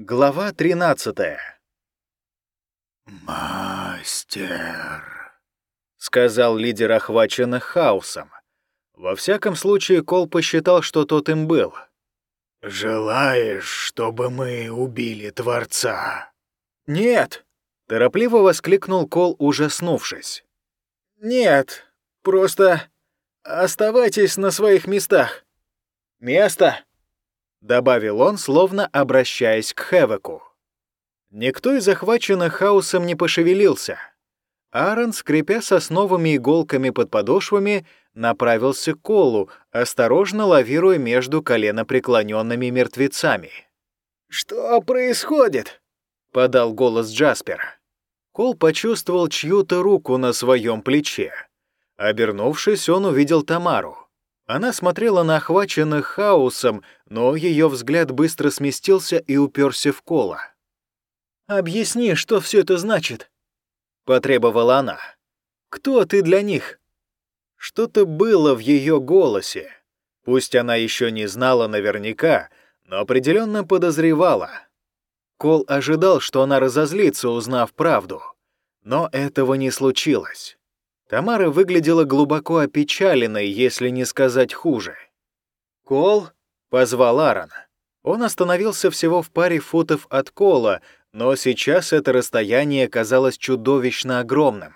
Глава 13 «Мастер», — сказал лидер охваченных хаосом. Во всяком случае, Кол посчитал, что тот им был. «желаешь, чтобы мы убили Творца?» «Нет!» — торопливо воскликнул Кол, ужаснувшись. «Нет, просто оставайтесь на своих местах». «Место!» — добавил он, словно обращаясь к Хевеку. Никто из захваченных хаосом не пошевелился. Аарон, скрипя сосновыми иголками под подошвами, направился к Колу, осторожно лавируя между коленопреклоненными мертвецами. «Что происходит?» — подал голос Джаспер. Кол почувствовал чью-то руку на своем плече. Обернувшись, он увидел Тамару. Она смотрела на охваченных хаосом, но ее взгляд быстро сместился и уперся в Кола. «Объясни, что все это значит?» — потребовала она. «Кто ты для них?» Что-то было в ее голосе. Пусть она еще не знала наверняка, но определенно подозревала. Кол ожидал, что она разозлится, узнав правду. Но этого не случилось. Тамара выглядела глубоко опечаленной, если не сказать хуже. «Кол?» — позвал Аарон. Он остановился всего в паре футов от Кола, но сейчас это расстояние казалось чудовищно огромным.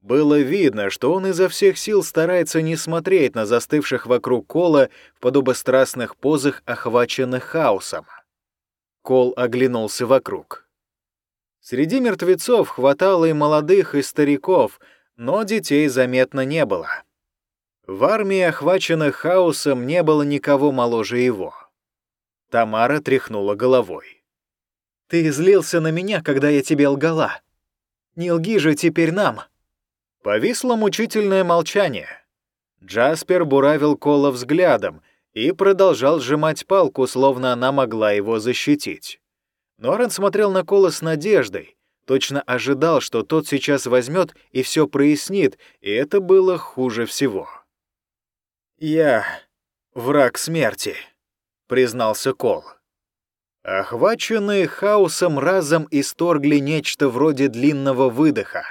Было видно, что он изо всех сил старается не смотреть на застывших вокруг Кола в подобострастных позах, охваченных хаосом. Кол оглянулся вокруг. Среди мертвецов хватало и молодых, и стариков — но детей заметно не было. В армии, охваченных хаосом, не было никого моложе его. Тамара тряхнула головой. «Ты злился на меня, когда я тебе лгала. Не лги же теперь нам!» Повисло мучительное молчание. Джаспер буравил Кола взглядом и продолжал сжимать палку, словно она могла его защитить. Норан смотрел на Кола с надеждой, точно ожидал, что тот сейчас возьмет и все прояснит, и это было хуже всего. «Я враг смерти», — признался Кол. Охваченные хаосом разом исторгли нечто вроде длинного выдоха.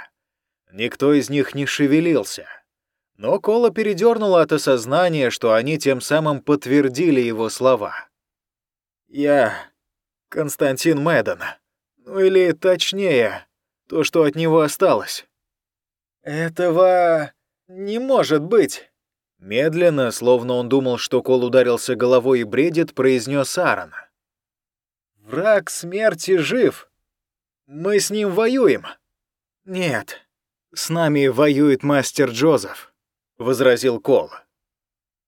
Никто из них не шевелился. Но Кола передернуло от осознания, что они тем самым подтвердили его слова. «Я Константин Мэдден», или точнее, то, что от него осталось. Этого не может быть. Медленно, словно он думал, что Кол ударился головой и бредит, произнес Аарон. «Враг смерти жив. Мы с ним воюем». «Нет, с нами воюет мастер Джозеф», — возразил Кол.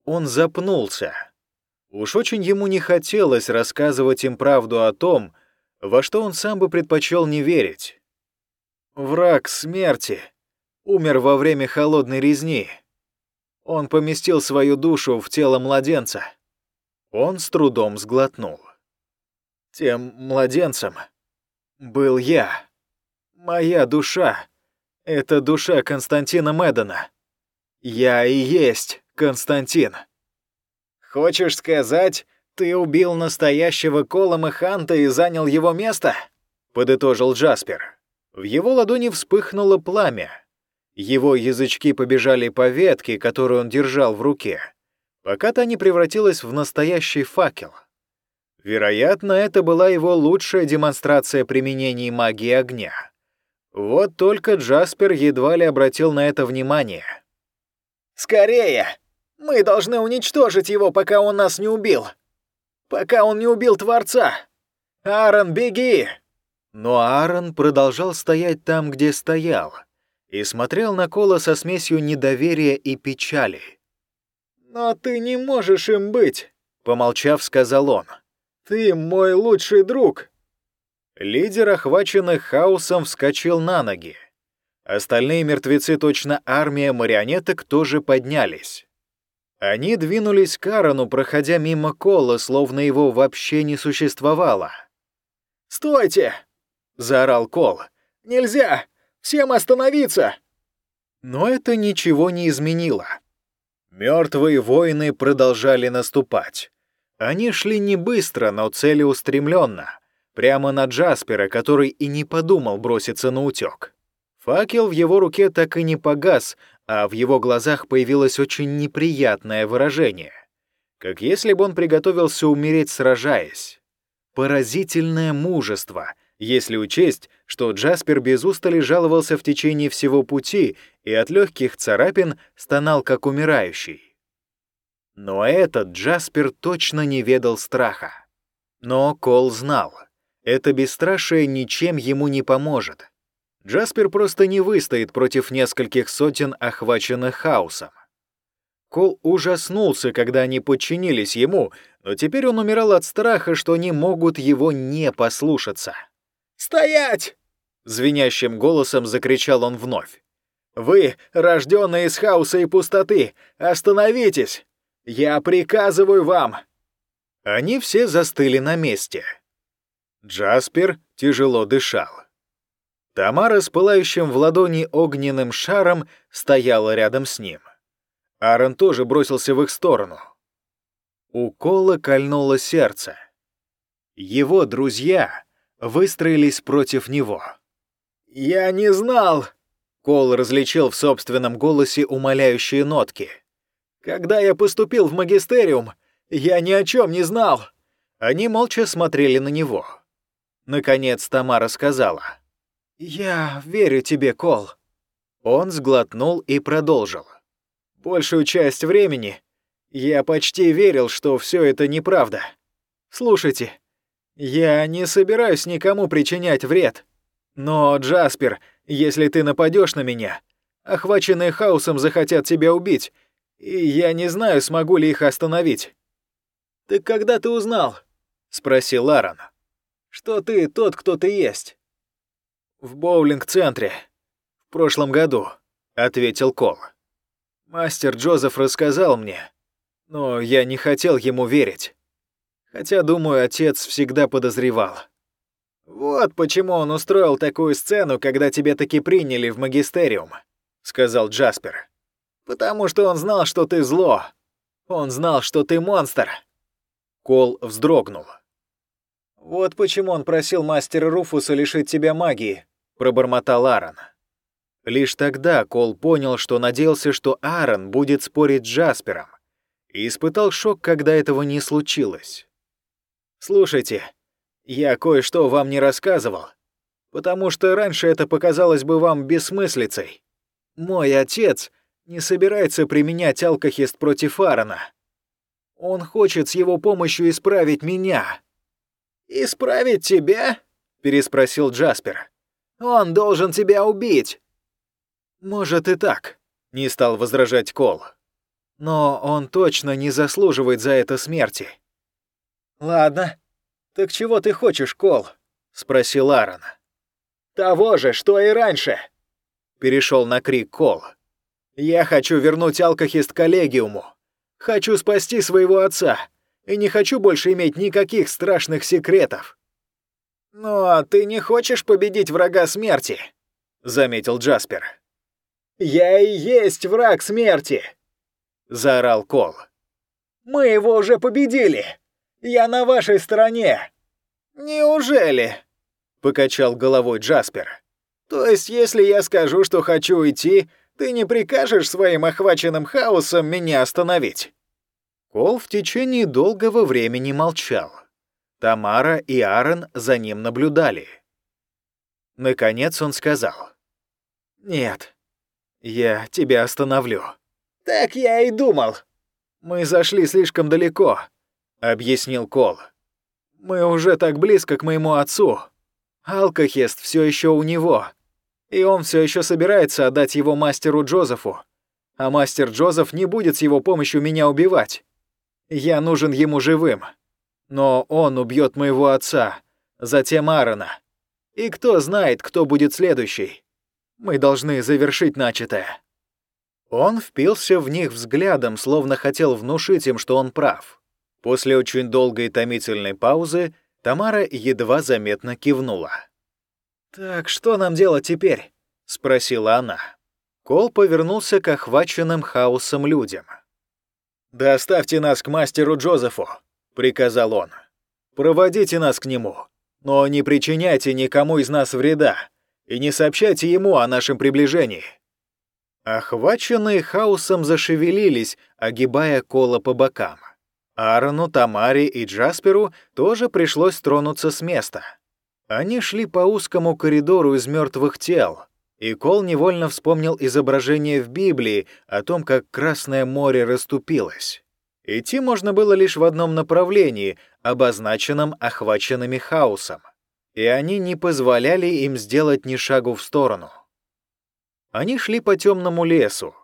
Он запнулся. Уж очень ему не хотелось рассказывать им правду о том, во что он сам бы предпочел не верить. Враг смерти умер во время холодной резни. Он поместил свою душу в тело младенца. Он с трудом сглотнул. Тем младенцем был я. Моя душа — это душа Константина Медона. Я и есть Константин. Хочешь сказать, «Ты убил настоящего Колома Ханта и занял его место?» — подытожил Джаспер. В его ладони вспыхнуло пламя. Его язычки побежали по ветке, которую он держал в руке, пока та не превратилась в настоящий факел. Вероятно, это была его лучшая демонстрация применения магии огня. Вот только Джаспер едва ли обратил на это внимание. «Скорее! Мы должны уничтожить его, пока он нас не убил!» Пока он не убил Творца! Аарон, беги!» Но Аарон продолжал стоять там, где стоял, и смотрел на Кола со смесью недоверия и печали. «Но ты не можешь им быть», — помолчав, сказал он. «Ты мой лучший друг». Лидер, охваченный хаосом, вскочил на ноги. Остальные мертвецы, точно армия марионеток, тоже поднялись. Они двинулись к Аарону, проходя мимо Кола, словно его вообще не существовало. «Стойте!» — заорал Кол. «Нельзя! Всем остановиться!» Но это ничего не изменило. Мертвые воины продолжали наступать. Они шли не быстро, но целеустремленно. прямо на Джаспера, который и не подумал броситься на утёк. Факел в его руке так и не погас, а в его глазах появилось очень неприятное выражение, как если бы он приготовился умереть, сражаясь. Поразительное мужество, если учесть, что Джаспер без устали жаловался в течение всего пути и от легких царапин стонал как умирающий. Но этот Джаспер точно не ведал страха. Но Кол знал, это бесстрашие ничем ему не поможет. Джаспер просто не выстоит против нескольких сотен охваченных хаосом. Кол ужаснулся, когда они подчинились ему, но теперь он умирал от страха, что они могут его не послушаться. «Стоять!» — звенящим голосом закричал он вновь. «Вы, рожденные из хаоса и пустоты, остановитесь! Я приказываю вам!» Они все застыли на месте. Джаспер тяжело дышал. Тамара с пылающим в ладони огненным шаром стояла рядом с ним. Аарон тоже бросился в их сторону. У Кола кольнуло сердце. Его друзья выстроились против него. «Я не знал!» Кол различил в собственном голосе умоляющие нотки. «Когда я поступил в магистериум, я ни о чем не знал!» Они молча смотрели на него. Наконец Тамара сказала. «Я верю тебе, Кол». Он сглотнул и продолжил. «Большую часть времени я почти верил, что все это неправда. Слушайте, я не собираюсь никому причинять вред. Но, Джаспер, если ты нападешь на меня, охваченные хаосом захотят тебя убить, и я не знаю, смогу ли их остановить». «Так когда ты узнал?» — спросил Аарон. «Что ты тот, кто ты есть?» «В боулинг-центре. В прошлом году», — ответил Кол. «Мастер Джозеф рассказал мне, но я не хотел ему верить. Хотя, думаю, отец всегда подозревал. «Вот почему он устроил такую сцену, когда тебя таки приняли в магистериум», — сказал Джаспер. «Потому что он знал, что ты зло. Он знал, что ты монстр». Кол вздрогнул. «Вот почему он просил мастера Руфуса лишить тебя магии», — пробормотал Аарон. Лишь тогда Кол понял, что надеялся, что Аарон будет спорить с Джаспером, и испытал шок, когда этого не случилось. «Слушайте, я кое-что вам не рассказывал, потому что раньше это показалось бы вам бессмыслицей. Мой отец не собирается применять алкохист против Аарона. Он хочет с его помощью исправить меня». «Исправить тебя?» — переспросил Джаспер. «Он должен тебя убить». «Может и так», — не стал возражать Кол. «Но он точно не заслуживает за это смерти». «Ладно. Так чего ты хочешь, Кол?» — спросил Аарон. «Того же, что и раньше!» — перешел на крик Кол. «Я хочу вернуть алкохист коллегиуму. Хочу спасти своего отца, и не хочу больше иметь никаких страшных секретов». «Но ты не хочешь победить врага смерти», — заметил Джаспер. «Я и есть враг смерти!» — заорал Кол. «Мы его уже победили! Я на вашей стороне!» «Неужели?» — покачал головой Джаспер. «То есть, если я скажу, что хочу уйти, ты не прикажешь своим охваченным хаосом меня остановить?» Кол в течение долгого времени молчал. Тамара и Аарон за ним наблюдали. Наконец он сказал. «Нет, я тебя остановлю». «Так я и думал». «Мы зашли слишком далеко», — объяснил Кол. «Мы уже так близко к моему отцу. Алкохест все еще у него, и он все еще собирается отдать его мастеру Джозефу. А мастер Джозеф не будет с его помощью меня убивать. Я нужен ему живым. Но он убьет моего отца, затем Аарона. И кто знает, кто будет следующий. Мы должны завершить начатое». Он впился в них взглядом, словно хотел внушить им, что он прав. После очень долгой томительной паузы Тамара едва заметно кивнула. «Так что нам делать теперь?» — спросила она. Кол повернулся к охваченным хаосом людям. «Доставьте нас к мастеру Джозефу», — приказал он. «Проводите нас к нему. Но не причиняйте никому из нас вреда и не сообщайте ему о нашем приближении». Охваченные хаосом зашевелились, огибая Кола по бокам. Аарону, Тамаре и Джасперу тоже пришлось тронуться с места. Они шли по узкому коридору из мертвых тел, и Кол невольно вспомнил изображение в Библии о том, как Красное море расступилось. Идти можно было лишь в одном направлении, обозначенном охваченными хаосом, и они не позволяли им сделать ни шагу в сторону. Они шли по темному лесу,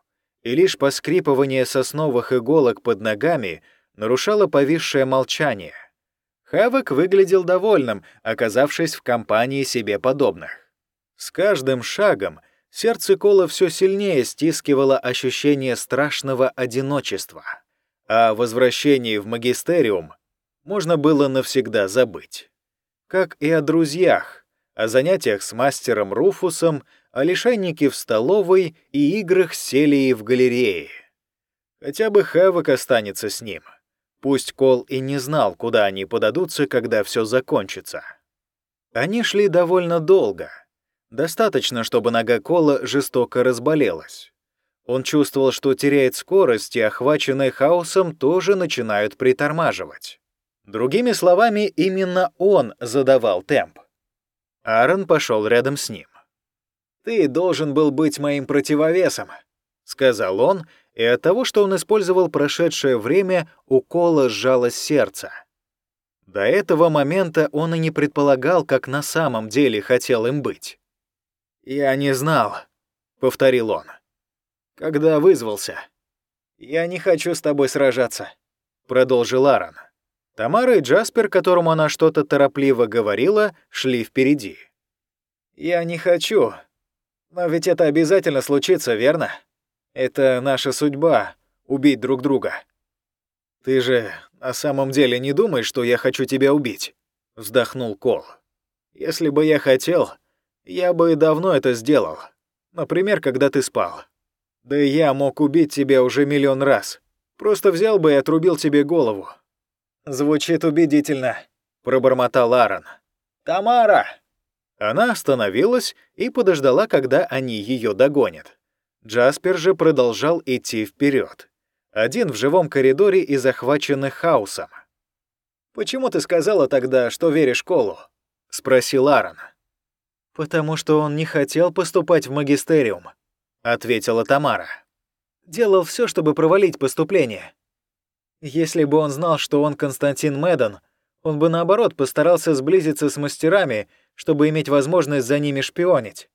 и лишь поскрипывание сосновых иголок под ногами нарушало повисшее молчание. Хавок выглядел довольным, оказавшись в компании себе подобных. С каждым шагом сердце Кола все сильнее стискивало ощущение страшного одиночества, а возвращении в магистериум можно было навсегда забыть. Как и о друзьях, о занятиях с мастером Руфусом, о лишайнике в столовой и играх с Селией в галерее. Хотя бы Хэвок останется с ним. Пусть Кол и не знал, куда они подадутся, когда все закончится. Они шли довольно долго — Достаточно, чтобы нога Кола жестоко разболелась. Он чувствовал, что теряет скорость, и охваченные хаосом тоже начинают притормаживать. Другими словами, именно он задавал темп. Аарон пошел рядом с ним. «Ты должен был быть моим противовесом», — сказал он, и от того, что он использовал прошедшее время, у сжалось сердце. До этого момента он и не предполагал, как на самом деле хотел им быть. «Я не знал», — повторил он. «Когда вызвался». «Я не хочу с тобой сражаться», — продолжил Аарон. Тамара и Джаспер, которому она что-то торопливо говорила, шли впереди. «Я не хочу. Но ведь это обязательно случится, верно? Это наша судьба — убить друг друга». «Ты же на самом деле не думаешь, что я хочу тебя убить?» — вздохнул Кол. «Если бы я хотел, я бы давно это сделал. Например, когда ты спал. Да я мог убить тебя уже миллион раз. Просто взял бы и отрубил тебе голову. Звучит убедительно, пробормотал Аарон. Тамара! Она остановилась и подождала, когда они ее догонят. Джаспер же продолжал идти вперед. Один в живом коридоре и захваченный хаосом. «Почему ты сказала тогда, что веришь Колу?» — спросил Аарон. «Потому что он не хотел поступать в магистериум», — ответила Тамара. «Делал все, чтобы провалить поступление. Если бы он знал, что он Константин Мэддон, он бы наоборот постарался сблизиться с мастерами, чтобы иметь возможность за ними шпионить.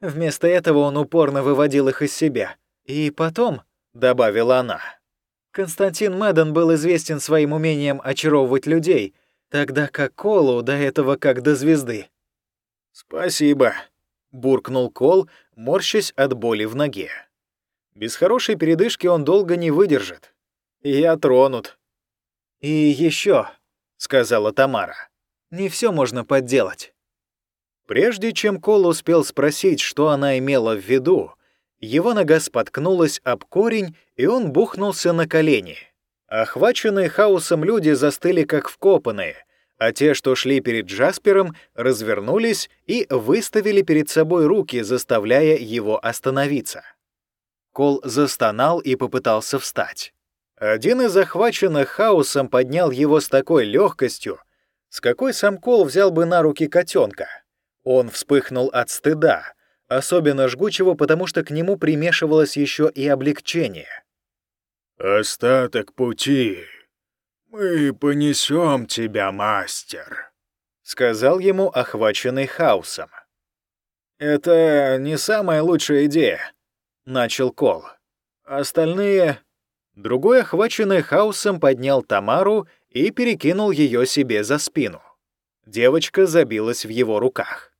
Вместо этого он упорно выводил их из себя. И потом, — добавила она, — Константин Мэддон был известен своим умением очаровывать людей, тогда как Колу до этого как до звезды. «Спасибо», — буркнул Кол, морщась от боли в ноге. «Без хорошей передышки он долго не выдержит. Я тронут». «И еще», — сказала Тамара, — «не все можно подделать». Прежде чем Кол успел спросить, что она имела в виду, его нога споткнулась об корень, и он бухнулся на колени. Охваченные хаосом люди застыли как вкопанные, а те, что шли перед Джаспером, развернулись и выставили перед собой руки, заставляя его остановиться. Кол застонал и попытался встать. Один из захваченных хаосом поднял его с такой легкостью, с какой сам Кол взял бы на руки котенка. Он вспыхнул от стыда, особенно жгучего, потому что к нему примешивалось еще и облегчение. «Остаток пути «Мы понесем тебя, мастер», — сказал ему охваченный хаосом. «Это не самая лучшая идея», — начал Кол. «Остальные...» Другой, охваченный хаосом, поднял Тамару и перекинул ее себе за спину. Девочка забилась в его руках.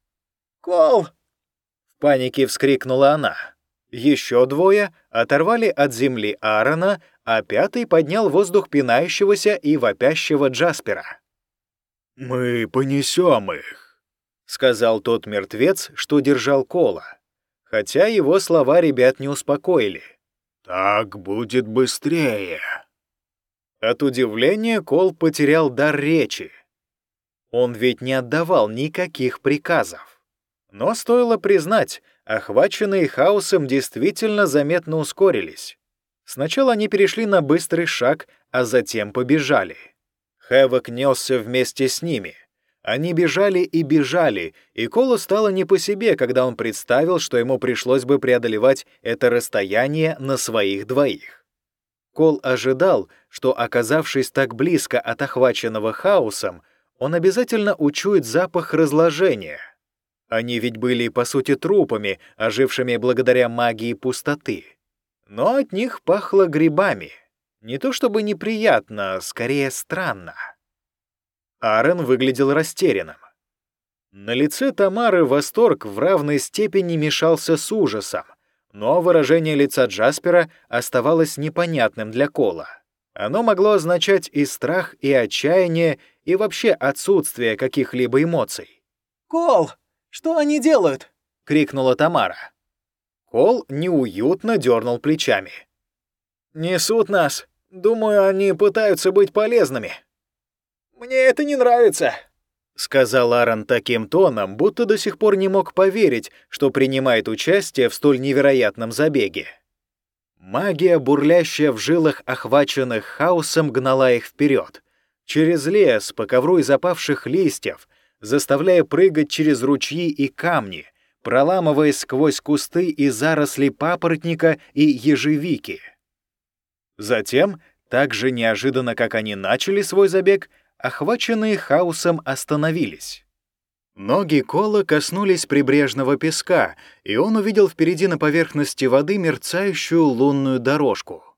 «Кол!» В панике вскрикнула она. Еще двое оторвали от земли Аарона, а пятый поднял воздух пинающегося и вопящего Джаспера. «Мы понесем их», — сказал тот мертвец, что держал Кола, хотя его слова ребят не успокоили. «Так будет быстрее». От удивления Кол потерял дар речи. Он ведь не отдавал никаких приказов. Но стоило признать, охваченные хаосом действительно заметно ускорились. Сначала они перешли на быстрый шаг, а затем побежали. Хэвок несся вместе с ними. Они бежали и бежали, и Колу стало не по себе, когда он представил, что ему пришлось бы преодолевать это расстояние на своих двоих. Кол ожидал, что, оказавшись так близко от охваченного хаосом, он обязательно учует запах разложения. Они ведь были, по сути, трупами, ожившими благодаря магии пустоты. Но от них пахло грибами. Не то чтобы неприятно, скорее странно. Аарон выглядел растерянным. На лице Тамары восторг в равной степени мешался с ужасом, но выражение лица Джаспера оставалось непонятным для Кола. Оно могло означать и страх, и отчаяние, и вообще отсутствие каких-либо эмоций. «Кол, что они делают?» — крикнула Тамара. Кол неуютно дернул плечами. «Несут нас. Думаю, они пытаются быть полезными». «Мне это не нравится», — сказал Аарон таким тоном, будто до сих пор не мог поверить, что принимает участие в столь невероятном забеге. Магия, бурлящая в жилах охваченных хаосом, гнала их вперед, через лес по ковру из опавших листьев, заставляя прыгать через ручьи и камни, проламываясь сквозь кусты и заросли папоротника и ежевики. Затем, так же неожиданно, как они начали свой забег, охваченные хаосом остановились. Ноги Кола коснулись прибрежного песка, и он увидел впереди на поверхности воды мерцающую лунную дорожку.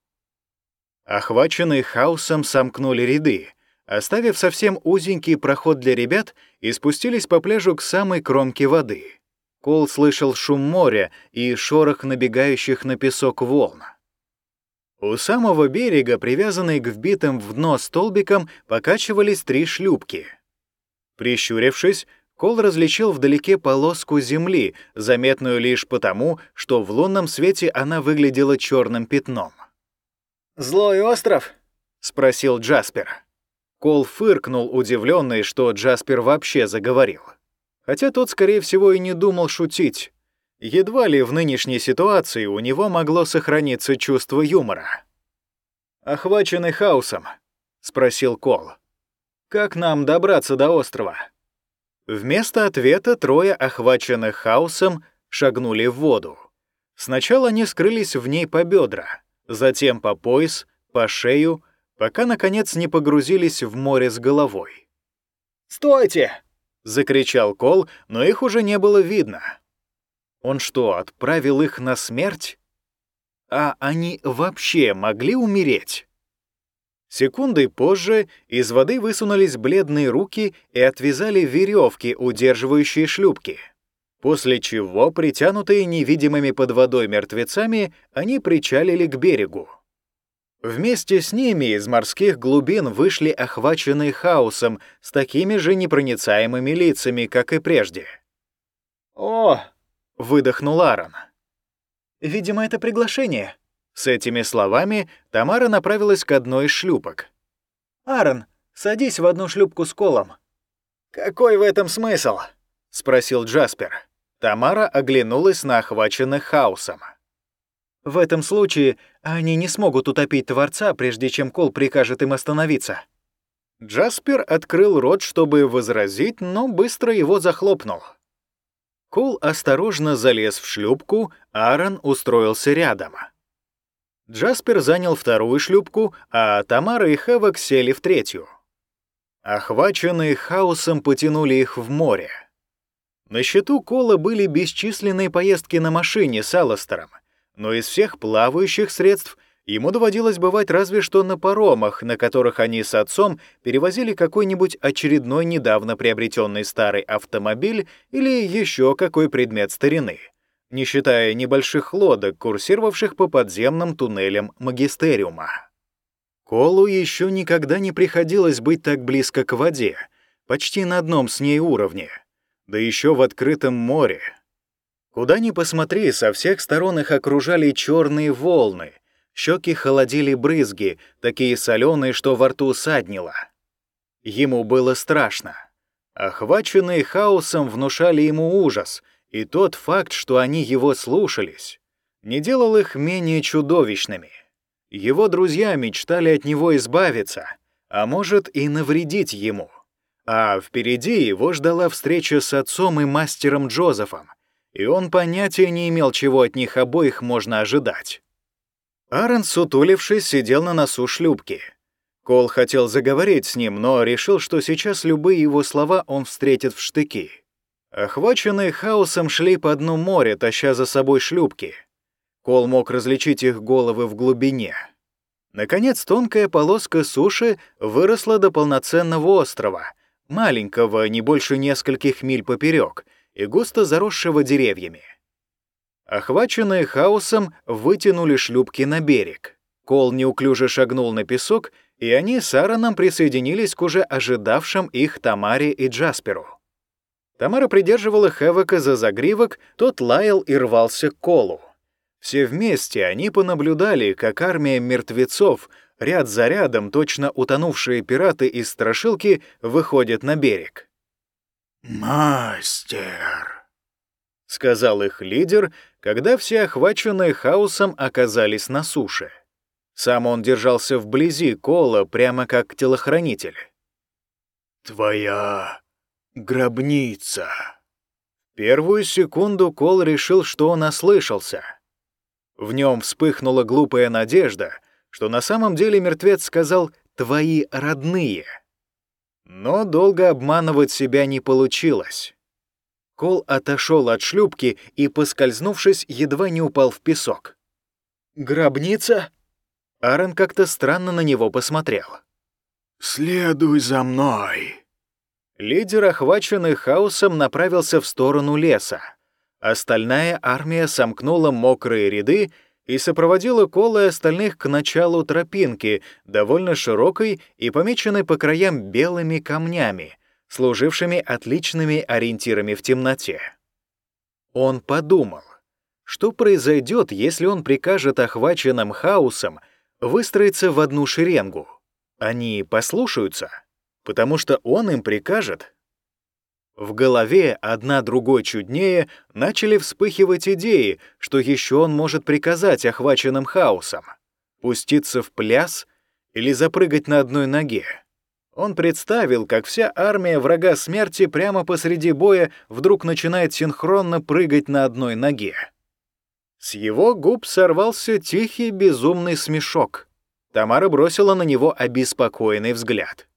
Охваченные хаосом сомкнули ряды, оставив совсем узенький проход для ребят, и спустились по пляжу к самой кромке воды. Кол слышал шум моря и шорох набегающих на песок волн. У самого берега, привязанные к вбитым в дно столбикам, покачивались три шлюпки. Прищурившись, Кол различил вдалеке полоску земли, заметную лишь потому, что в лунном свете она выглядела черным пятном. «Злой остров?» — спросил Джаспер. Кол фыркнул, удивленный, что Джаспер вообще заговорил. Хотя тот, скорее всего, и не думал шутить. Едва ли в нынешней ситуации у него могло сохраниться чувство юмора. «Охваченный хаосом?» — спросил Кол. «Как нам добраться до острова?» Вместо ответа трое, охваченных хаосом, шагнули в воду. Сначала они скрылись в ней по бедра, затем по пояс, по шею, пока, наконец, не погрузились в море с головой. «Стойте!» — закричал Кол, но их уже не было видно. Он что, отправил их на смерть? А они вообще могли умереть? Секундой позже из воды высунулись бледные руки и отвязали веревки, удерживающие шлюпки. После чего, притянутые невидимыми под водой мертвецами, они причалили к берегу. Вместе с ними из морских глубин вышли охваченные хаосом с такими же непроницаемыми лицами, как и прежде. «О!» — выдохнул Аарон. «Видимо, это приглашение». С этими словами Тамара направилась к одной из шлюпок. «Аарон, садись в одну шлюпку с колом». «Какой в этом смысл?» — спросил Джаспер. Тамара оглянулась на охваченных хаосом. В этом случае они не смогут утопить Творца, прежде чем Кол прикажет им остановиться». Джаспер открыл рот, чтобы возразить, но быстро его захлопнул. Кол осторожно залез в шлюпку, Аарон устроился рядом. Джаспер занял вторую шлюпку, а Тамара и Хэвок сели в третью. Охваченные хаосом потянули их в море. На счету Кола были бесчисленные поездки на машине с Алластером, но из всех плавающих средств ему доводилось бывать разве что на паромах, на которых они с отцом перевозили какой-нибудь очередной недавно приобретенный старый автомобиль или еще какой предмет старины, не считая небольших лодок, курсировавших по подземным туннелям магистериума. Колу еще никогда не приходилось быть так близко к воде, почти на одном с ней уровне, да еще в открытом море, Куда ни посмотри, со всех сторон их окружали черные волны. Щеки холодили брызги, такие соленые, что во рту саднило. Ему было страшно. Охваченные хаосом внушали ему ужас, и тот факт, что они его слушались, не делал их менее чудовищными. Его друзья мечтали от него избавиться, а может и навредить ему. А впереди его ждала встреча с отцом и мастером Джозефом, и он понятия не имел, чего от них обоих можно ожидать. Аарон, сутулившись, сидел на носу шлюпки. Кол хотел заговорить с ним, но решил, что сейчас любые его слова он встретит в штыки. Охваченные хаосом шли по дну моря, таща за собой шлюпки. Кол мог различить их головы в глубине. Наконец, тонкая полоска суши выросла до полноценного острова, маленького, не больше нескольких миль поперек, и густо заросшего деревьями. Охваченные хаосом вытянули шлюпки на берег. Кол неуклюже шагнул на песок, и они с Аароном присоединились к уже ожидавшим их Тамаре и Джасперу. Тамара придерживала Хэвока за загривок, тот лаял и рвался к Колу. Все вместе они понаблюдали, как армия мертвецов, ряд за рядом, точно утонувшие пираты из страшилки, выходят на берег. «Мастер!» — сказал их лидер, когда все охваченные хаосом оказались на суше. Сам он держался вблизи Кола, прямо как телохранитель. «Твоя гробница». Первую секунду Кол решил, что он ослышался. В нем вспыхнула глупая надежда, что на самом деле мертвец сказал «твои родные». Но долго обманывать себя не получилось. Кол отошел от шлюпки и, поскользнувшись, едва не упал в песок. «Гробница?» Аарон как-то странно на него посмотрел. «Следуй за мной». Лидер, охваченный хаосом, направился в сторону леса. Остальная армия сомкнула мокрые ряды и сопроводила Кола и остальных к началу тропинки, довольно широкой и помеченной по краям белыми камнями, служившими отличными ориентирами в темноте. Он подумал, что произойдет, если он прикажет охваченным хаосом выстроиться в одну шеренгу. Они послушаются, потому что он им прикажет. В голове одна другой чуднее начали вспыхивать идеи, что еще он может приказать охваченным хаосом. Пуститься в пляс или запрыгать на одной ноге. Он представил, как вся армия врага смерти прямо посреди боя вдруг начинает синхронно прыгать на одной ноге. С его губ сорвался тихий безумный смешок. Тамара бросила на него обеспокоенный взгляд.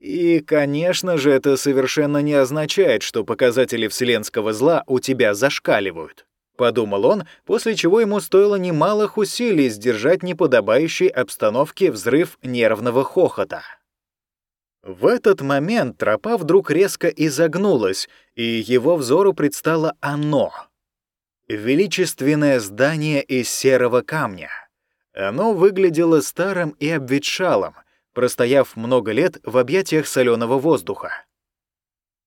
И, конечно же, это совершенно не означает, что показатели вселенского зла у тебя зашкаливают, подумал он, после чего ему стоило немалых усилий сдержать неподобающий обстановке взрыв нервного хохота. В этот момент тропа вдруг резко изогнулась, и его взору предстало оно. Величественное здание из серого камня. Оно выглядело старым и обветшалым, простояв много лет в объятиях соленого воздуха.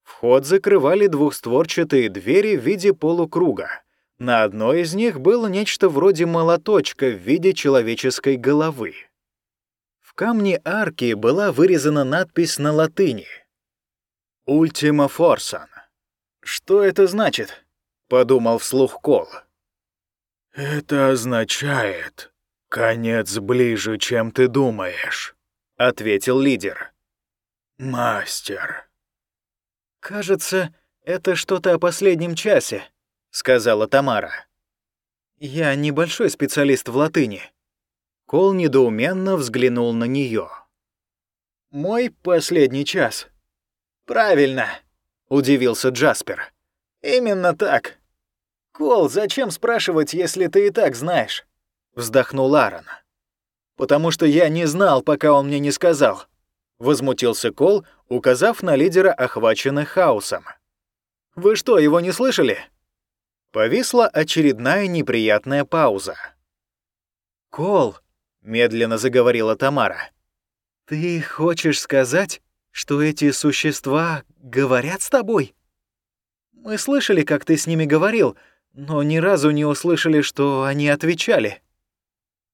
Вход закрывали двухстворчатые двери в виде полукруга. На одной из них было нечто вроде молоточка в виде человеческой головы. В камне арки была вырезана надпись на латыни «Ультима Форсан». «Что это значит?» — подумал вслух Кол. «Это означает, конец ближе, чем ты думаешь», — ответил лидер. «Мастер». «Кажется, это что-то о последнем часе», — сказала Тамара. «Я небольшой специалист в латыни». Кол недоуменно взглянул на нее. «Мой последний час». «Правильно», — удивился Джаспер. «Именно так. Кол, зачем спрашивать, если ты и так знаешь?» Вздохнул Аарон. «Потому что я не знал, пока он мне не сказал», — возмутился Кол, указав на лидера, охваченных хаосом. «Вы что, его не слышали?» Повисла очередная неприятная пауза. «Кол», медленно заговорила Тамара. Ты хочешь сказать, что эти существа говорят с тобой? Мы слышали, как ты с ними говорил, но ни разу не услышали, что они отвечали.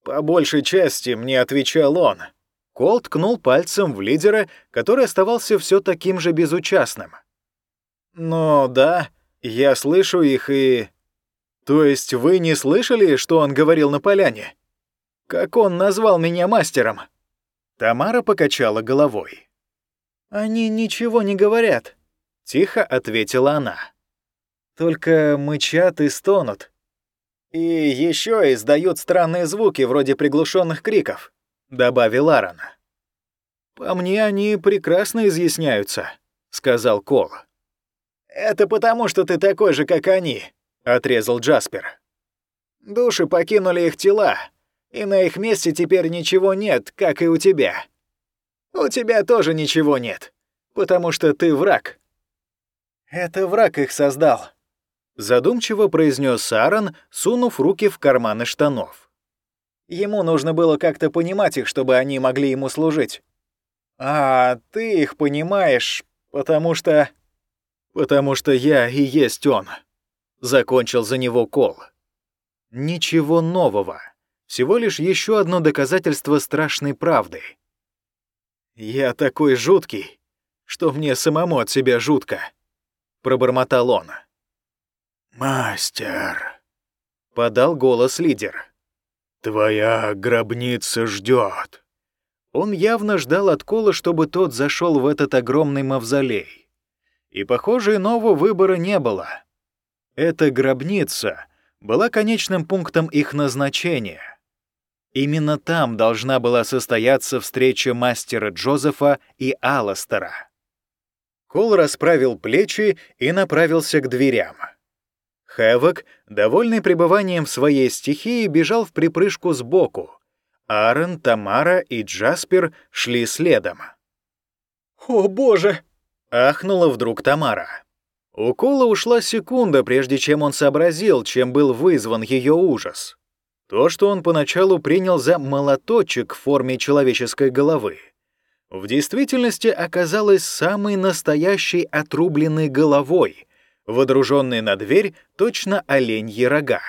По большей части мне отвечал он. Кол ткнул пальцем в лидера, который оставался все таким же безучастным. «Ну да, я слышу их и...» «То есть вы не слышали, что он говорил на поляне? Как он назвал меня мастером?» Тамара покачала головой. «Они ничего не говорят», — тихо ответила она. «Только мычат и стонут. И еще издают странные звуки, вроде приглушенных криков», — добавил Аарон. «По мне они прекрасно изъясняются», — сказал Кол. «Это потому, что ты такой же, как они», — отрезал Джаспер. «Души покинули их тела, и на их месте теперь ничего нет, как и у тебя. У тебя тоже ничего нет, потому что ты враг». «Это враг их создал», — задумчиво произнес Аарон, сунув руки в карманы штанов. Ему нужно было как-то понимать их, чтобы они могли ему служить. «А ты их понимаешь, потому что...» «Потому что я и есть он», — закончил за него Кол. «Ничего нового. Всего лишь еще одно доказательство страшной правды. Я такой жуткий, что мне самому от себя жутко», — пробормотал он. «Мастер», — подал голос лидер. «Твоя гробница ждет». Он явно ждал от Кола, чтобы тот зашел в этот огромный мавзолей. И, похоже, иного выбора не было. Эта гробница была конечным пунктом их назначения. Именно там должна была состояться встреча мастера Джозефа и Алластера. Кол расправил плечи и направился к дверям. Хэвок, довольный пребыванием в своей стихии, бежал в припрыжку сбоку. Аарон, Тамара и Джаспер шли следом. «О, боже!» Ахнула вдруг Тамара. У Кола ушла секунда, прежде чем он сообразил, чем был вызван ее ужас. То, что он поначалу принял за молоточек в форме человеческой головы, в действительности оказалось самой настоящей отрубленной головой, водруженной на дверь точно оленьи рога.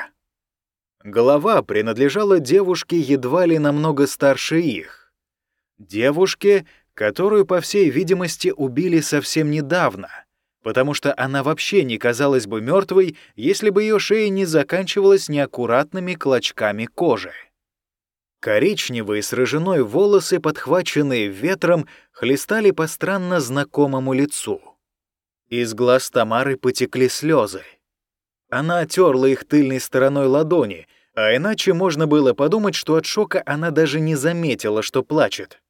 Голова принадлежала девушке едва ли намного старше их. Девушке, которую, по всей видимости, убили совсем недавно, потому что она вообще не казалась бы мертвой, если бы ее шея не заканчивалась неаккуратными клочками кожи. Коричневые с рыжиной волосы, подхваченные ветром, хлестали по странно знакомому лицу. Из глаз Тамары потекли слезы. Она отерла их тыльной стороной ладони, а иначе можно было подумать, что от шока она даже не заметила, что плачет.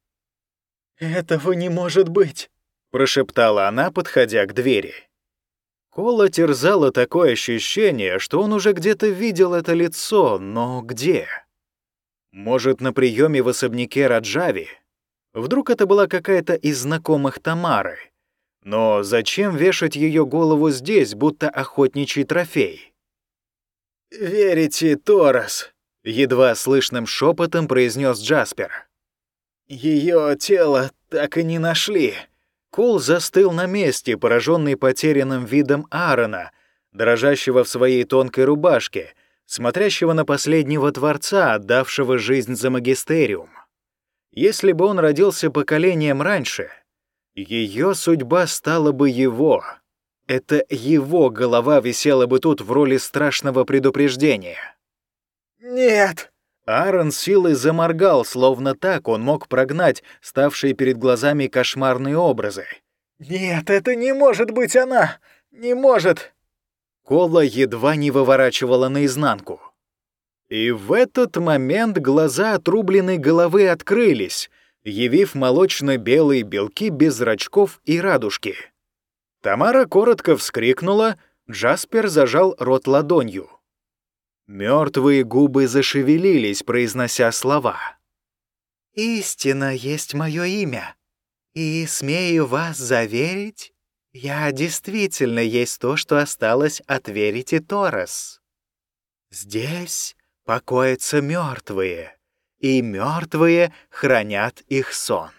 «Этого не может быть!» — прошептала она, подходя к двери. Кола терзало такое ощущение, что он уже где-то видел это лицо, но где? Может, на приеме в особняке Раджави? Вдруг это была какая-то из знакомых Тамары? Но зачем вешать ее голову здесь, будто охотничий трофей? «Верите, Торос?» — едва слышным шепотом произнес Джаспер. Ее тело так и не нашли. Кол застыл на месте, пораженный потерянным видом Аарона, дрожащего в своей тонкой рубашке, смотрящего на последнего творца, отдавшего жизнь за магистериум. Если бы он родился поколением раньше, ее судьба стала бы его. Это его голова висела бы тут в роли страшного предупреждения. «Нет!» Аарон силой заморгал, словно так он мог прогнать ставшие перед глазами кошмарные образы. «Нет, это не может быть она! Не может!» Кола едва не выворачивала наизнанку. И в этот момент глаза отрубленной головы открылись, явив молочно-белые белки без зрачков и радужки. Тамара коротко вскрикнула, Джаспер зажал рот ладонью. Мертвые губы зашевелились, произнося слова. «Истина есть мое имя, и, смею вас заверить, я действительно есть то, что осталось от Верити Торрес. Здесь покоятся мертвые, и мертвые хранят их сон.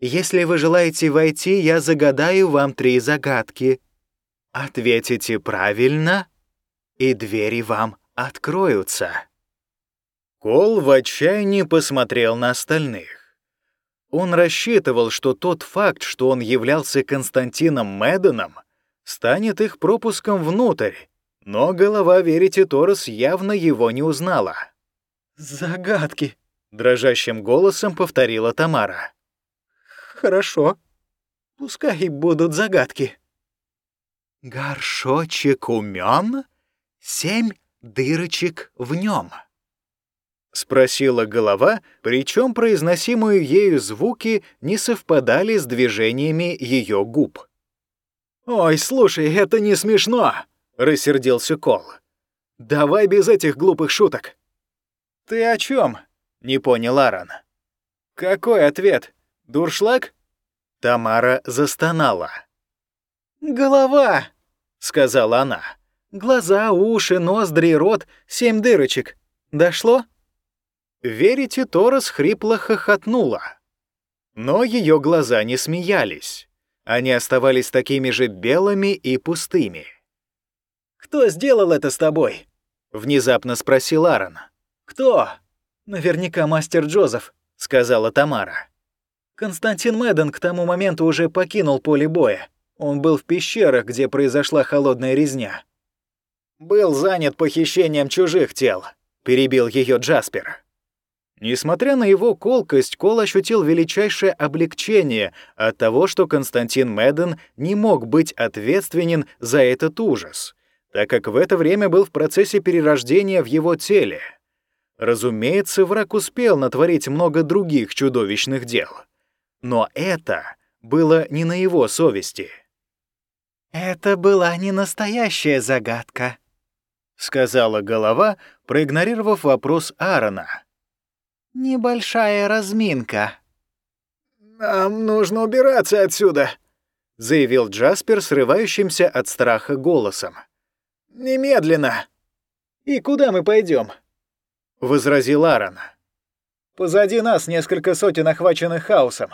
Если вы желаете войти, я загадаю вам три загадки. Ответите правильно, и двери вам откроются. Кол в отчаянии посмотрел на остальных. Он рассчитывал, что тот факт, что он являлся Константином Мэдденом, станет их пропуском внутрь, но голова Верити Торос явно его не узнала. «Загадки», — дрожащим голосом повторила Тамара. «Хорошо. Пускай будут загадки». «Горшочек умен, семь дырочек в нем. — спросила голова, причем произносимые ею звуки не совпадали с движениями ее губ. «Ой, слушай, это не смешно!» — рассердился Кол. «Давай без этих глупых шуток». «Ты о чем? Не понял Аарон. «Какой ответ? Дуршлаг?» Тамара застонала. «Голова!» — сказала она. «Глаза, уши, ноздри, рот, семь дырочек. Дошло?» Верите, Торос хрипло хохотнула. Но ее глаза не смеялись. Они оставались такими же белыми и пустыми. «Кто сделал это с тобой?» — внезапно спросил Аарон. «Кто?» «Наверняка мастер Джозеф», — сказала Тамара. «Константин Мэдден к тому моменту уже покинул поле боя. Он был в пещерах, где произошла холодная резня». «Был занят похищением чужих тел», — перебил ее Джаспер. Несмотря на его колкость, Кол ощутил величайшее облегчение от того, что Константин Мэдден не мог быть ответственен за этот ужас, так как в это время был в процессе перерождения в его теле. Разумеется, враг успел натворить много других чудовищных дел. Но это было не на его совести. «Это была не настоящая загадка», — сказала голова, проигнорировав вопрос Аарона. Небольшая разминка. «Нам нужно убираться отсюда», — заявил Джаспер срывающимся от страха голосом. «Немедленно!» «И куда мы пойдем? Возразил Аарон. «Позади нас несколько сотен охваченных хаосом».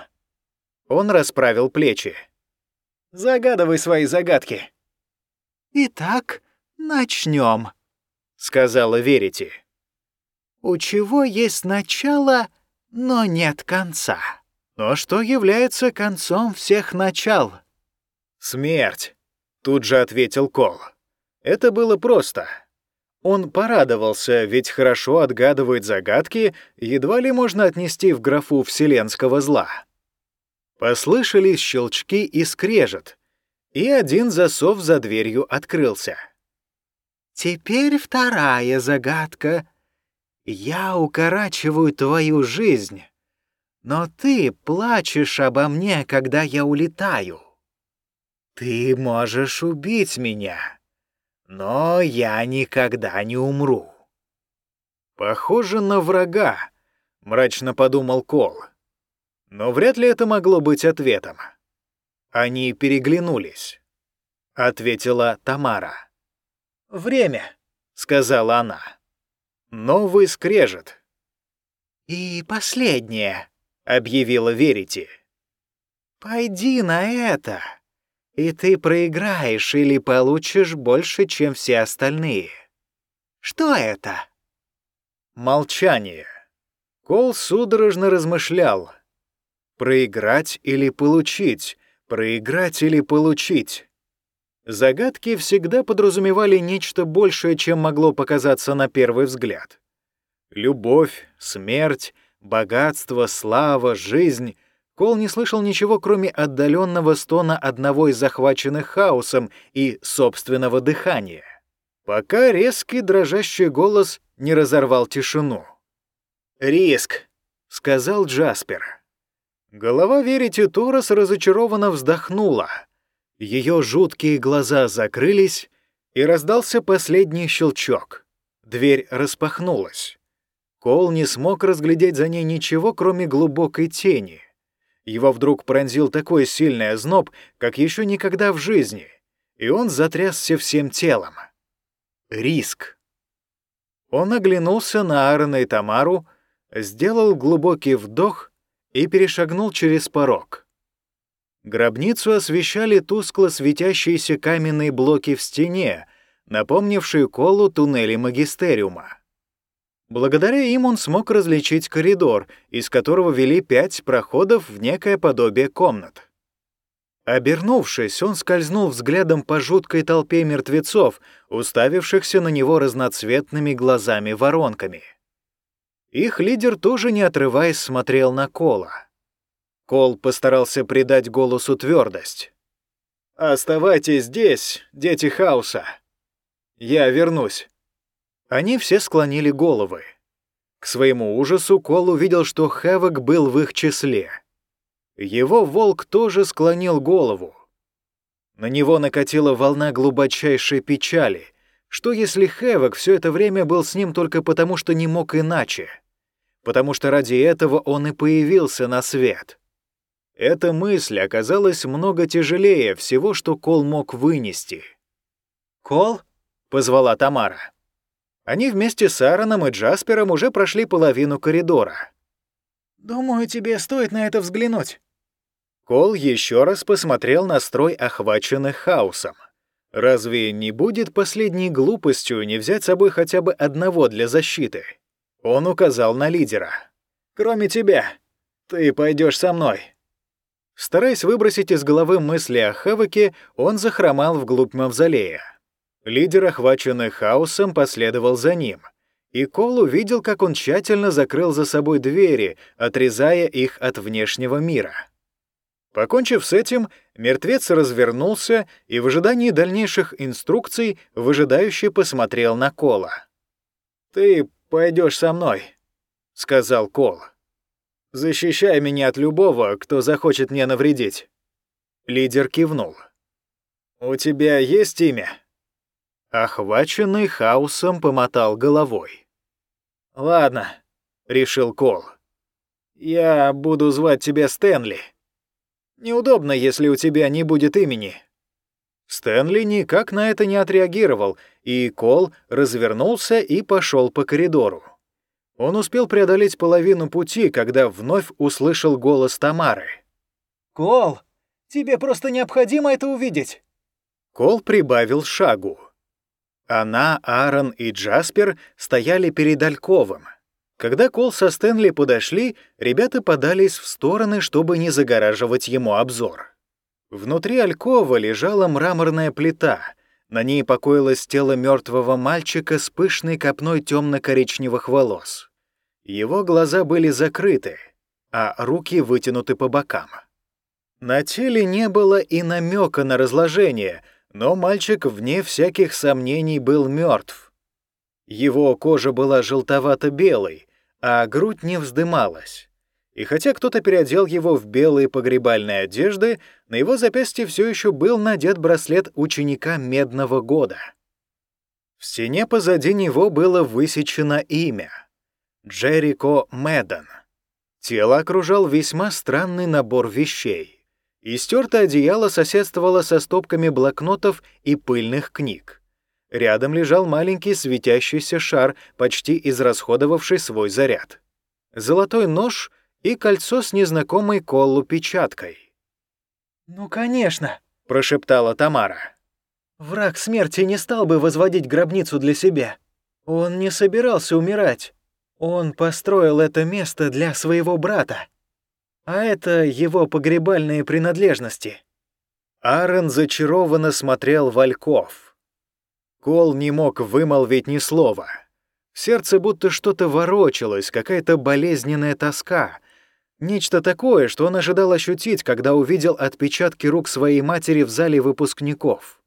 Он расправил плечи. «Загадывай свои загадки». «Итак, начнем», — сказала Верити у чего есть начало, но нет конца. Но что является концом всех начал? Смерть, тут же ответил Кол. Это было просто. Он порадовался, ведь хорошо отгадывает загадки, едва ли можно отнести в графу вселенского зла. Послышались щелчки и скрежет, и один засов за дверью открылся. «Теперь вторая загадка», я укорачиваю твою жизнь, но ты плачешь обо мне, когда я улетаю. Ты можешь убить меня, но я никогда не умру. Похоже на врага, мрачно подумал Кол. Но вряд ли это могло быть ответом. Они переглянулись. Ответила Тамара. «Время», — сказала она. Новый скрежет. «И последнее», — объявила Верити. «Пойди на это, и ты проиграешь или получишь больше, чем все остальные. Что это?» Молчание. Кол судорожно размышлял. Проиграть или получить, проиграть или получить. Загадки всегда подразумевали нечто большее, чем могло показаться на первый взгляд. Любовь, смерть, богатство, слава, жизнь. Кол не слышал ничего, кроме отдаленного стона одного из захваченных хаосом и собственного дыхания. Пока резкий дрожащий голос не разорвал тишину. «Риск», — сказал Джаспер. Голова Верити Торос разочарованно вздохнула — ее жуткие глаза закрылись, и раздался последний щелчок. Дверь распахнулась. Кол не смог разглядеть за ней ничего, кроме глубокой тени. Его вдруг пронзил такой сильный озноб, как еще никогда в жизни, и он затрясся всем телом. Риск. Он оглянулся на Аарона и Тамару, сделал глубокий вдох и перешагнул через порог. Гробницу освещали тускло светящиеся каменные блоки в стене, напомнившие колу туннели магистериума. Благодаря им он смог различить коридор, из которого вели пять проходов в некое подобие комнат. Обернувшись, он скользнул взглядом по жуткой толпе мертвецов, уставившихся на него разноцветными глазами-воронками. Их лидер тоже, не отрываясь, смотрел на Кола. Кол постарался придать голосу твердость. «Оставайтесь здесь, дети хаоса. Я вернусь». Они все склонили головы. К своему ужасу Кол увидел, что Хэвок был в их числе. Его волк тоже склонил голову. На него накатила волна глубочайшей печали. Что если Хэвок все это время был с ним только потому, что не мог иначе? Потому что ради этого он и появился на свет. Эта мысль оказалась много тяжелее всего, что Кол мог вынести. «Кол?» — позвала Тамара. Они вместе с Аароном и Джаспером уже прошли половину коридора. «Думаю, тебе стоит на это взглянуть». Кол еще раз посмотрел на строй охваченных хаосом. Разве не будет последней глупостью не взять с собой хотя бы одного для защиты? Он указал на лидера. «Кроме тебя. Ты пойдешь со мной». Стараясь выбросить из головы мысли о Хаваке, он захромал вглубь мавзолея. Лидер, охваченный хаосом, последовал за ним. И Кол увидел, как он тщательно закрыл за собой двери, отрезая их от внешнего мира. Покончив с этим, мертвец развернулся и в ожидании дальнейших инструкций выжидающе посмотрел на Кола. «Ты пойдешь со мной», — сказал Кол. «Защищай меня от любого, кто захочет мне навредить». Лидер кивнул. «У тебя есть имя?» Охваченный хаосом помотал головой. «Ладно», — решил Кол. «Я буду звать тебя Стэнли. Неудобно, если у тебя не будет имени». Стэнли никак на это не отреагировал, и Кол развернулся и пошел по коридору. Он успел преодолеть половину пути, когда вновь услышал голос Тамары. «Кол, тебе просто необходимо это увидеть!» Кол прибавил шагу. Она, Аарон и Джаспер стояли перед Альковым. Когда Кол со Стэнли подошли, ребята подались в стороны, чтобы не загораживать ему обзор. Внутри Алькова лежала мраморная плита. На ней покоилось тело мертвого мальчика с пышной копной темно-коричневых волос. Его глаза были закрыты, а руки вытянуты по бокам. На теле не было и намека на разложение — но мальчик, вне всяких сомнений, был мертв. Его кожа была желтовато-белой, а грудь не вздымалась. И хотя кто-то переодел его в белые погребальные одежды, на его запястье все еще был надет браслет ученика Медного года. В стене позади него было высечено имя — Джерико Мэдден. Тело окружал весьма странный набор вещей. Истертое одеяло соседствовало со стопками блокнотов и пыльных книг. Рядом лежал маленький светящийся шар, почти израсходовавший свой заряд. Золотой нож и кольцо с незнакомой коллу печаткой. «Ну, конечно», — прошептала Тамара. «Враг смерти не стал бы возводить гробницу для себя. Он не собирался умирать. Он построил это место для своего брата». А это его погребальные принадлежности. Аарон зачарованно смотрел Вальков. Кол не мог вымолвить ни слова. В сердце будто что-то ворочалось, какая-то болезненная тоска. Нечто такое, что он ожидал ощутить, когда увидел отпечатки рук своей матери в зале выпускников.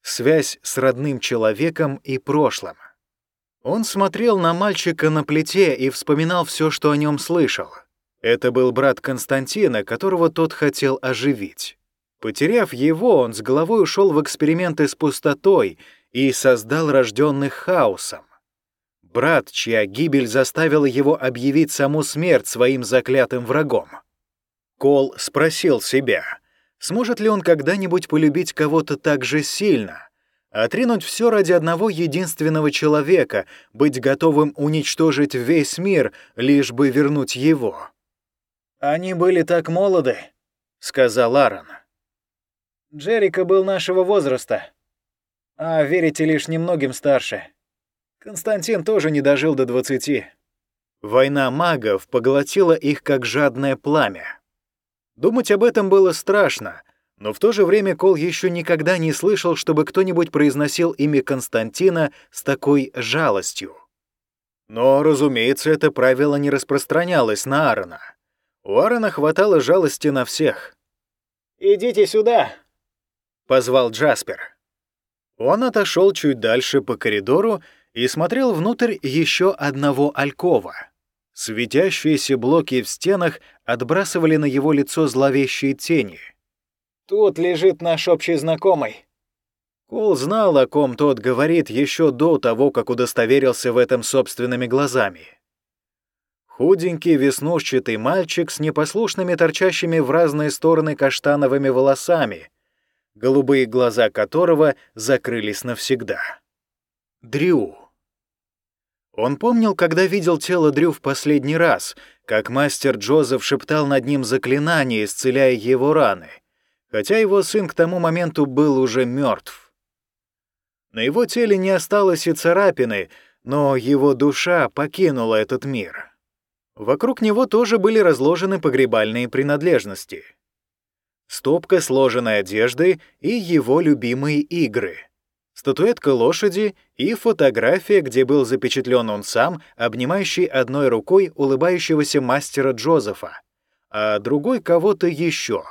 Связь с родным человеком и прошлым. Он смотрел на мальчика на плите и вспоминал все, что о нем слышал. Это был брат Константина, которого тот хотел оживить. Потеряв его, он с головой ушел в эксперименты с пустотой и создал рожденных хаосом. Брат, чья гибель заставила его объявить саму смерть своим заклятым врагом. Кол спросил себя, сможет ли он когда-нибудь полюбить кого-то так же сильно, отринуть все ради одного единственного человека, быть готовым уничтожить весь мир, лишь бы вернуть его. «Они были так молоды», — сказал Аарон. «Джерика был нашего возраста, а верите лишь немногим старше. Константин тоже не дожил до 20. Война магов поглотила их как жадное пламя. Думать об этом было страшно, но в то же время Кол еще никогда не слышал, чтобы кто-нибудь произносил имя Константина с такой жалостью. Но, разумеется, это правило не распространялось на Аарона. У Аарона хватало жалости на всех. «Идите сюда!» — позвал Джаспер. Он отошел чуть дальше по коридору и смотрел внутрь еще одного алькова. Светящиеся блоки в стенах отбрасывали на его лицо зловещие тени. «Тут лежит наш общий знакомый». Кол знал, о ком тот говорит еще до того, как удостоверился в этом собственными глазами. Худенький веснушчатый мальчик с непослушными торчащими в разные стороны каштановыми волосами, голубые глаза которого закрылись навсегда. Дрю. Он помнил, когда видел тело Дрю в последний раз, как мастер Джозеф шептал над ним заклинание, исцеляя его раны, хотя его сын к тому моменту был уже мертв. На его теле не осталось и царапины, но его душа покинула этот мир. Вокруг него тоже были разложены погребальные принадлежности. Стопка сложенной одежды и его любимые игры — статуэтка лошади и фотография, где был запечатлен он сам, обнимающий одной рукой улыбающегося мастера Джозефа, а другой кого-то еще.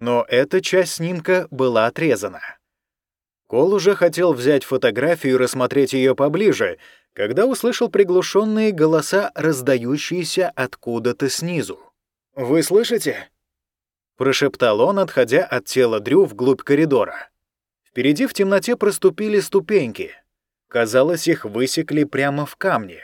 Но эта часть снимка была отрезана. Кол уже хотел взять фотографию и рассмотреть ее поближе, когда услышал приглушенные голоса, раздающиеся откуда-то снизу. «Вы слышите?» — прошептал он, отходя от тела Дрю вглубь коридора. Впереди в темноте проступили ступеньки. Казалось, их высекли прямо в камне.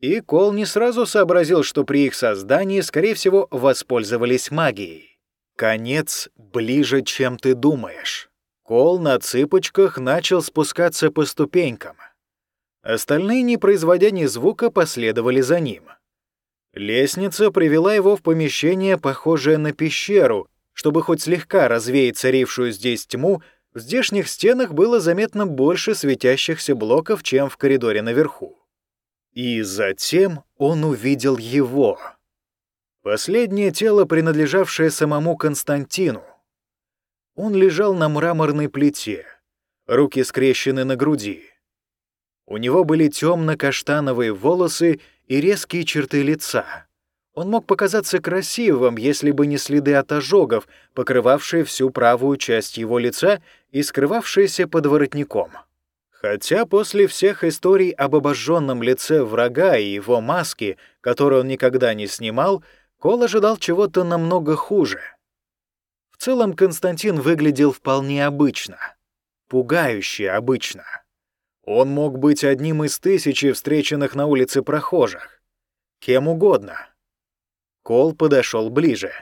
И Кол не сразу сообразил, что при их создании, скорее всего, воспользовались магией. Конец ближе, чем ты думаешь. Кол на цыпочках начал спускаться по ступенькам. Остальные, не производя ни звука, последовали за ним. Лестница привела его в помещение, похожее на пещеру, чтобы хоть слегка развеять царившую здесь тьму в здешних стенах было заметно больше светящихся блоков, чем в коридоре наверху. И затем он увидел его. Последнее тело, принадлежавшее самому Константину. Он лежал на мраморной плите, руки скрещены на груди. У него были темно-каштановые волосы и резкие черты лица. Он мог показаться красивым, если бы не следы от ожогов, покрывавшие всю правую часть его лица и скрывавшиеся под воротником. Хотя после всех историй об обожженном лице врага и его маске, которую он никогда не снимал, Кол ожидал чего-то намного хуже. В целом Константин выглядел вполне обычно. Пугающе обычно. Он мог быть одним из тысячи встреченных на улице прохожих. Кем угодно — Кол подошел ближе.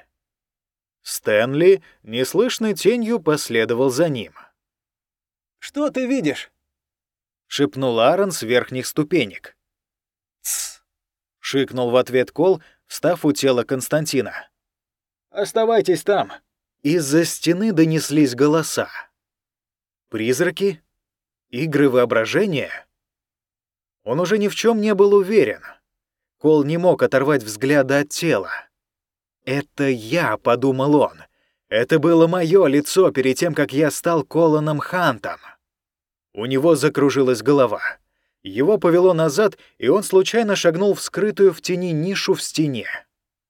Стэнли неслышной тенью последовал за ним. «Что ты видишь?» — шепнул Аарон с верхних ступенек. «Тсс!» — шикнул в ответ Кол, встав у тела Константина. «Оставайтесь там!» Из-за стены донеслись голоса. Призраки? Игры воображения? Он уже ни в чем не был уверен. Кол не мог оторвать взгляда от тела. «Это я», — подумал он. «Это было мое лицо перед тем, как я стал Колоном Хантом». У него закружилась голова. Его повело назад, и он случайно шагнул в скрытую в тени нишу в стене.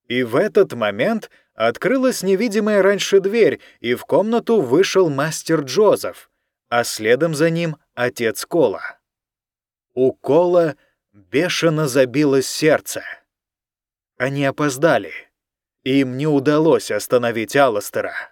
И в этот момент открылась невидимая раньше дверь, и в комнату вышел мастер Джозеф, а следом за ним отец Кола. У Кола бешено забилось сердце. Они опоздали. Им не удалось остановить Алластера.